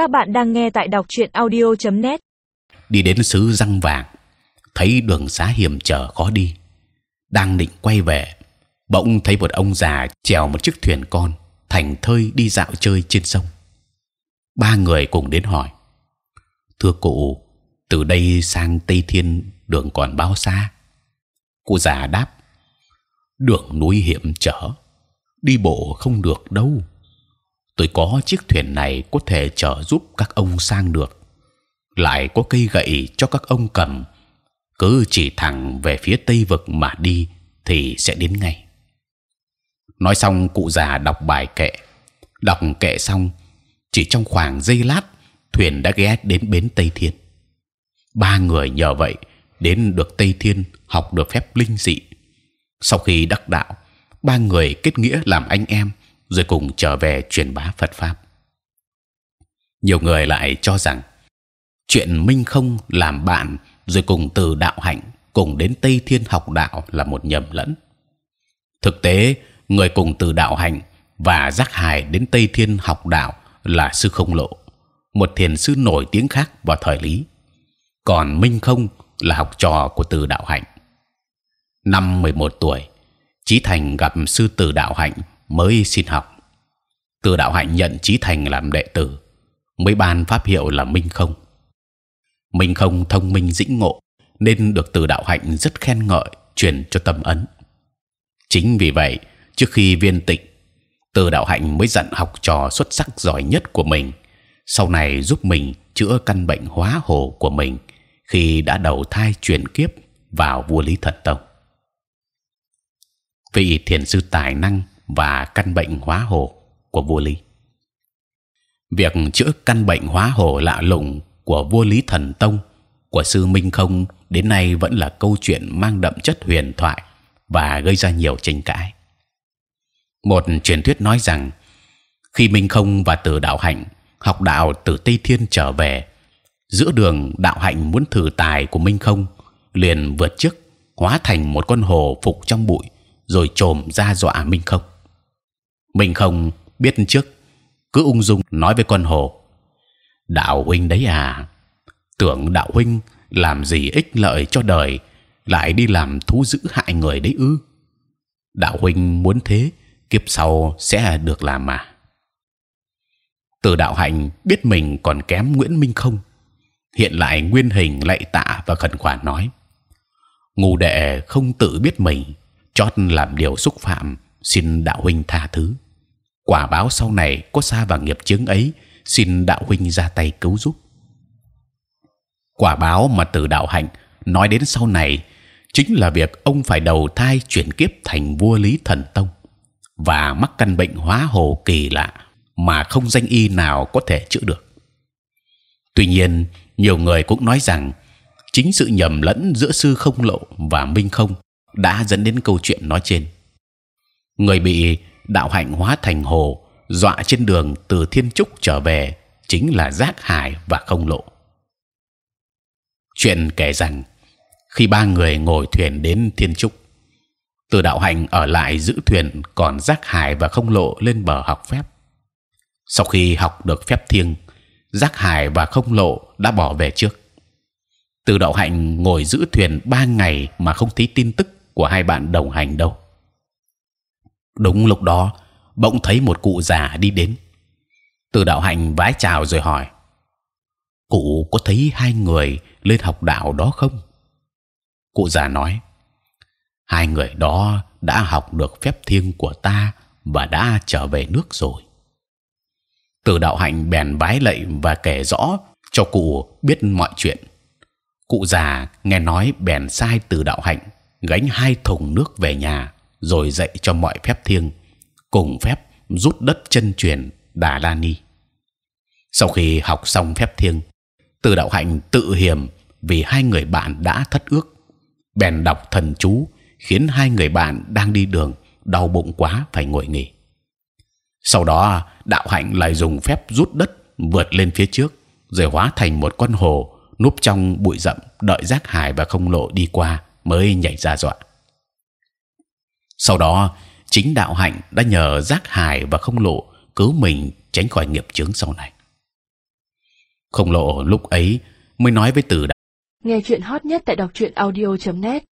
Các bạn đang nghe tại đọc truyện audio.net. đi đến xứ răng vàng, thấy đường xá hiểm trở khó đi. Đang định quay về, bỗng thấy một ông già chèo một chiếc thuyền con, thành thơi đi dạo chơi trên sông. Ba người cùng đến hỏi, thưa cụ, từ đây sang tây thiên đường còn bao xa? Cụ già đáp, đường núi hiểm trở, đi bộ không được đâu tôi có chiếc thuyền này có thể chở giúp các ông sang được. Lại có cây gậy cho các ông cầm. Cứ chỉ thẳng về phía tây vực mà đi thì sẽ đến ngay. Nói xong, cụ già đọc bài kệ. Đọc kệ xong, chỉ trong khoảng giây lát, thuyền đã ghé đến bến tây thiên. Ba người nhờ vậy đến được tây thiên học được phép linh dị. Sau khi đắc đạo, ba người kết nghĩa làm anh em rồi cùng trở về truyền bá Phật pháp. Nhiều người lại cho rằng chuyện minh không làm bạn rồi cùng từ đạo hạnh, cùng đến tây thiên học đạo là một nhầm lẫn. Thực tế, người cùng từ đạo hạnh và giác hài đến tây thiên học đạo là sư không lộ, một thiền sư nổi tiếng khác vào thời lý. Còn minh không là học trò của từ đạo hạnh. Năm 11 tuổi, chí thành gặp sư từ đạo hạnh mới xin học. Từ đạo hạnh nhận trí thành làm đệ tử, mới ban pháp hiệu là minh không. Minh không thông minh dĩnh ngộ, nên được từ đạo hạnh rất khen ngợi, truyền cho tâm ấn. Chính vì vậy, trước khi viên tịch từ đạo hạnh mới dặn học trò xuất sắc giỏi nhất của mình, sau này giúp mình chữa căn bệnh hóa hồ của mình khi đã đầu thai chuyển kiếp vào vua lý thần tông. Vị thiền sư tài năng và căn bệnh hóa hồ của vua lý. Việc chữa căn bệnh hóa hồ lạ lùng của vua lý thần tông, của sư minh không đến nay vẫn là câu chuyện mang đậm chất huyền thoại và gây ra nhiều tranh cãi. Một truyền thuyết nói rằng, khi minh không và từ đạo hạnh học đạo từ tây thiên trở về, giữa đường đạo hạnh muốn thử tài của minh không, liền vượt trước, hóa thành một con hồ phục trong bụi, rồi trồm ra dọa minh không minh không biết trước, cứ ung dung nói với con hồ. Đạo huynh đấy à tưởng đạo huynh làm gì ích lợi cho đời, lại đi làm thú dữ hại người đấy ư? Đạo huynh muốn thế, kiếp sau sẽ được làm mà. Từ đạo hạnh biết mình còn kém nguyễn minh không? Hiện lại nguyên hình lạy tạ và khẩn khoản nói. Ngu đệ không tự biết mình, chót làm điều xúc phạm xin đạo huynh tha thứ quả báo sau này có xa vào nghiệp chướng ấy xin đạo huynh ra tay cứu giúp quả báo mà từ đạo hạnh nói đến sau này chính là việc ông phải đầu thai chuyển kiếp thành vua lý thần tông và mắc căn bệnh hóa hồ kỳ lạ mà không danh y nào có thể chữa được. Tuy nhiên, nhiều người cũng nói rằng chính sự nhầm lẫn giữa sư không lộ và minh không đã dẫn đến câu chuyện nói trên. Người bị đạo hạnh hóa thành hồ dọa trên đường từ thiên trúc trở về chính là giác hải và không lộ. Chuyện kể rằng khi ba người ngồi thuyền đến thiên trúc, từ đạo hạnh ở lại giữ thuyền, còn giác hải và không lộ lên bờ học phép. Sau khi học được phép thiêng, giác hải và không lộ đã bỏ về trước. Từ đạo hạnh ngồi giữ thuyền ba ngày mà không thấy tin tức của hai bạn đồng hành đâu. Đúng lúc đó, bỗng thấy một cụ già đi đến. Từ đạo hạnh vái chào rồi hỏi: cụ có thấy hai người lên học đạo đó không? Cụ già nói: hai người đó đã học được phép thiêng của ta và đã trở về nước rồi. Từ đạo hạnh bèn vái lạy và kể rõ cho cụ biết mọi chuyện. Cụ già nghe nói bèn sai từ đạo hạnh gánh hai thùng nước về nhà rồi dạy cho mọi phép thiêng, cùng phép rút đất chân truyền đà la ni. Sau khi học xong phép thiêng, từ đạo hạnh tự hiềm vì hai người bạn đã thất ước. Bèn đọc thần chú, khiến hai người bạn đang đi đường, đau bụng quá phải ngồi nghỉ. Sau đó, đạo hạnh lại dùng phép rút đất vượt lên phía trước, rồi hóa thành một con hồ núp trong bụi rậm đợi giác hải và không lộ đi qua mới nhảy ra dọa sau đó, chính đạo hạnh đã nhờ giác hải và không lộ cứu mình tránh khỏi nghiệp chướng sau này. Không lộ lúc ấy mới nói với từ Nghe chuyện hot nhất tại đọc truyện audio.net